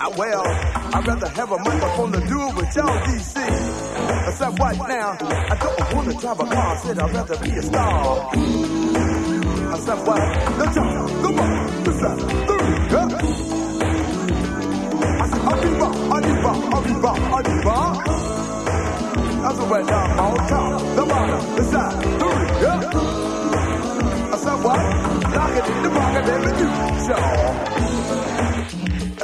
I well, I'd rather have a microphone to do it with y'all, DC. I said what now? I don't wanna drive a car. Said I'd rather be a star. I said what? The top, the bottom, the side, the rear. I said Arriba, Arriba, Arriba, Arriba. That's what we're talking about. Top, the bottom, the side, the rear. I said what? Lock it in the pocket, every do show.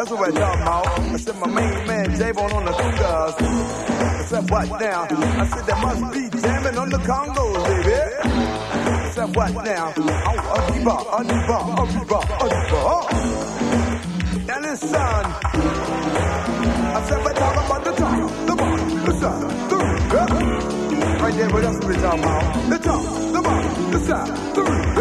That's what we're talking about. I said my main man J-Bone on the congas. I said what now? I said there must be jamming on the congas, baby. I said what now? Oh, Arriba, Arriba, Arriba, Arriba. Now listen. I said we're talking about the top, the bottom, the side, the rear. Right there, but that's what we're talking about. The top, the bottom, the side, the rear.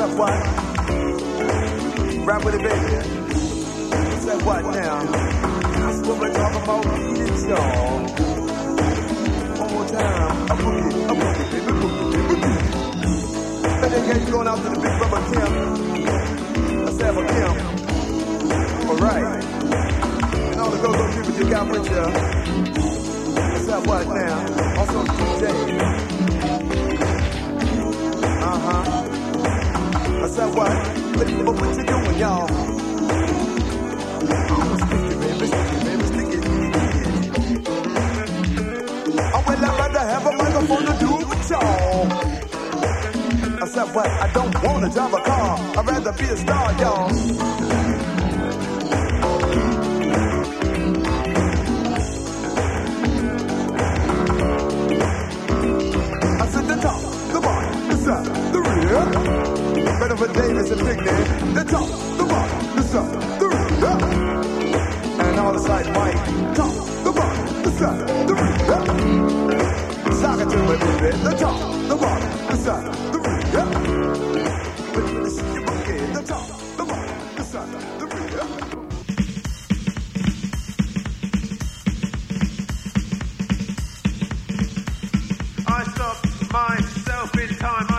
Said, what? Rap with it, baby. I said, what now? That's what we're talking about. It's y'all. One more time. A boogie, a boogie, baby, boogie, boogie. And then yeah, going out to the big brother Kim. I said, for Kim. All right. And all the go-go people you got with you. I said, what now? Also, DJ. Uh-huh. I said, what? You doing, y'all? Oh, stick it, baby, stick it, baby, stick it. Oh, well, I'd rather have a microphone to do it with y'all. I said, what? I don't want to drive a car. I'd rather be a star, y'all. For Davis and Pickney. The top, the bottom, the side, the rear. And all the side mic. Top, the bottom, the side, the rear. Sock it to me, baby. The top, the bottom, the side, the. But is your boogie. The top, the bottom, the side, the. I stopped myself in time.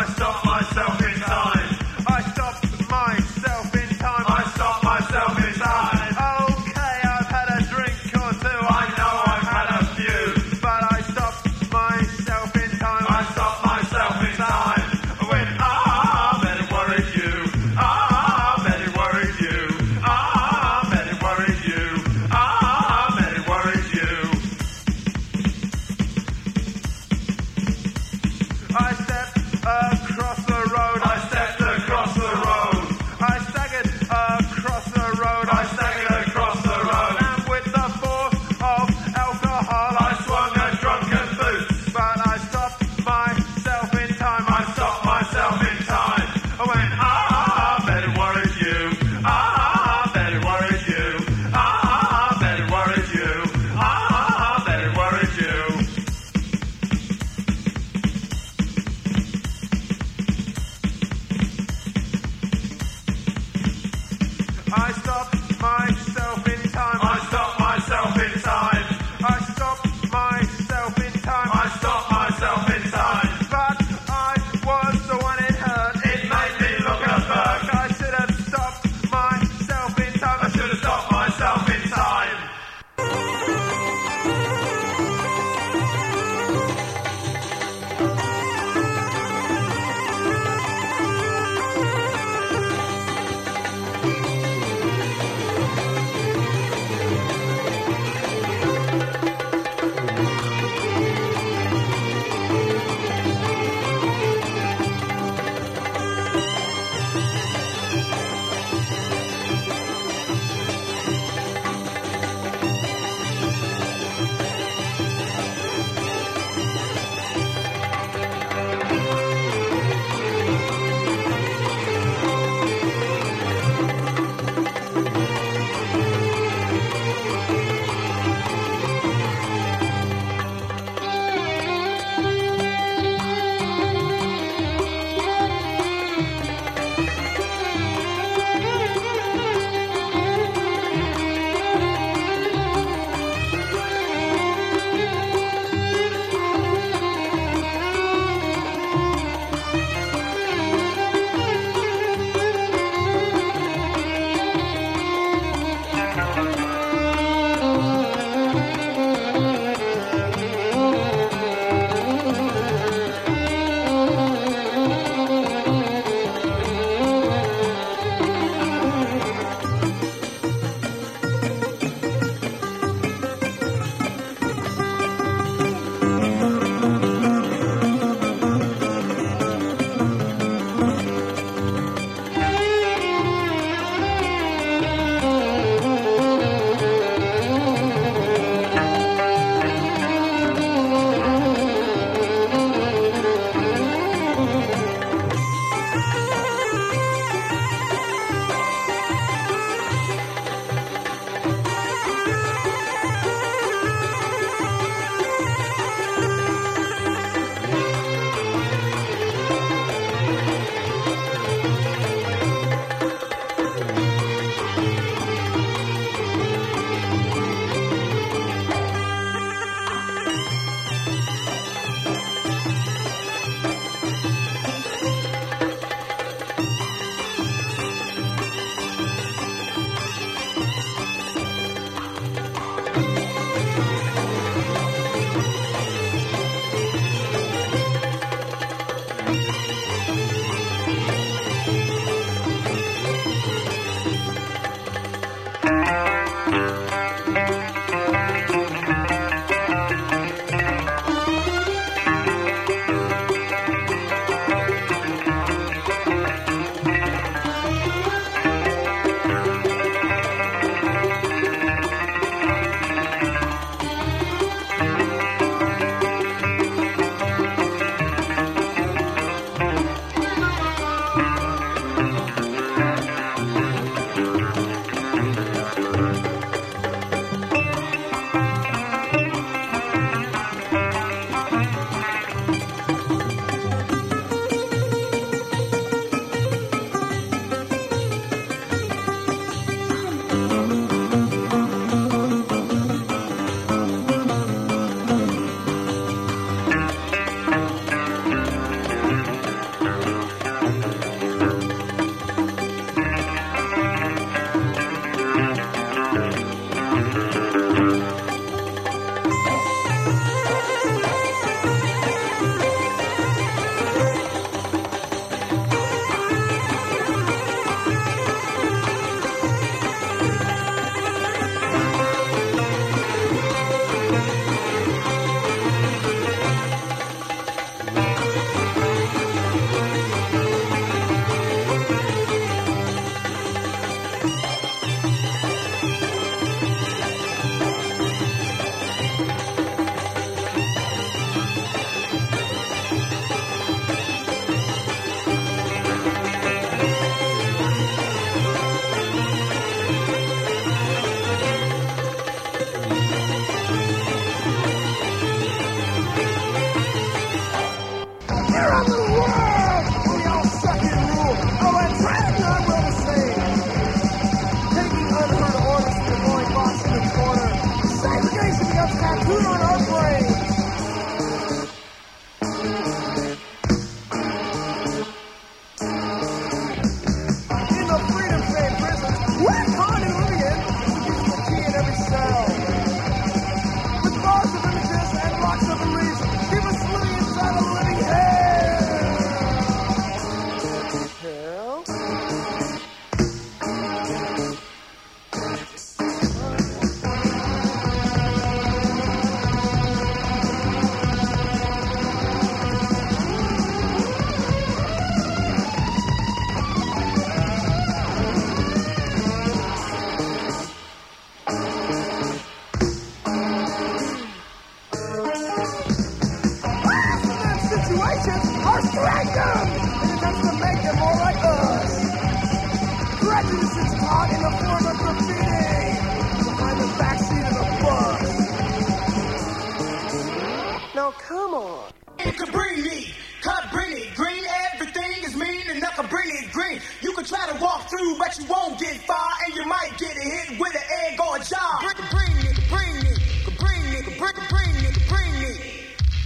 Come on. It could bring me, cut Britney green. Everything is mean and nothing Britney green. You can try to walk through, but you won't get far, and you might get hit with an egg or a jar. Bring it, bring it, bring it, bring it, bring it, bring it,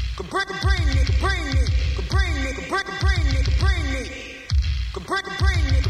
bring it, bring it, bring it, bring it, bring it, bring it, bring it, bring it, bring it.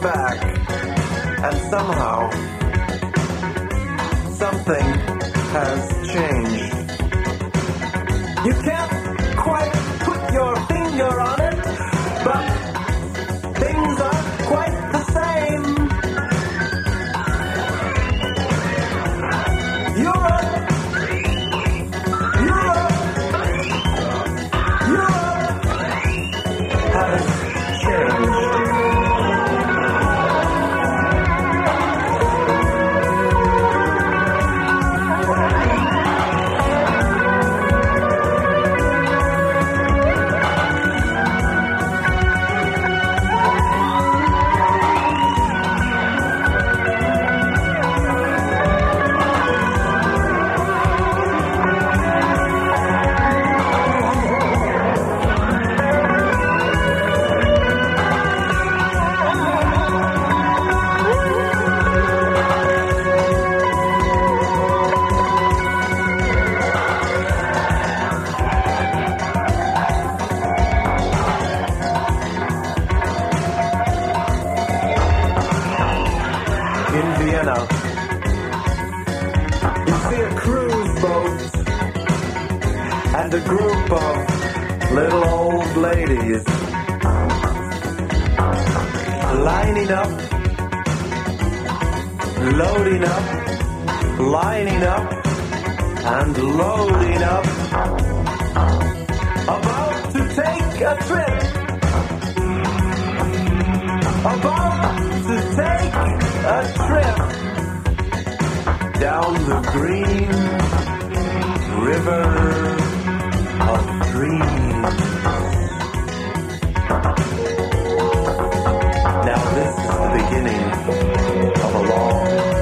back, and somehow something has changed. You can't quite put your finger on it, but things are quite lining up, loading up, lining up, and loading up. About to take a trip. About to take a trip down the green river of dreams. this is the beginning of a long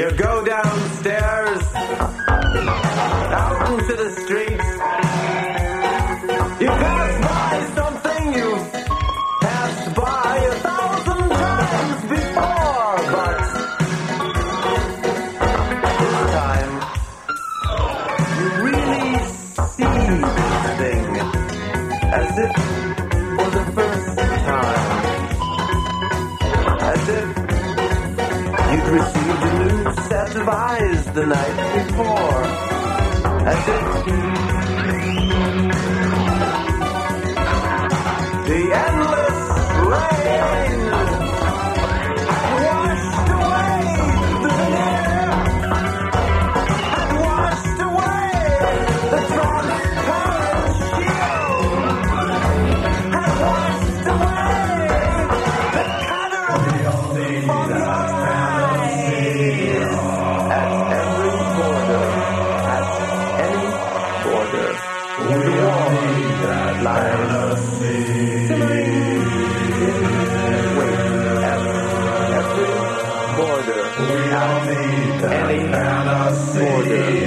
You go down the night before. You any order, a war.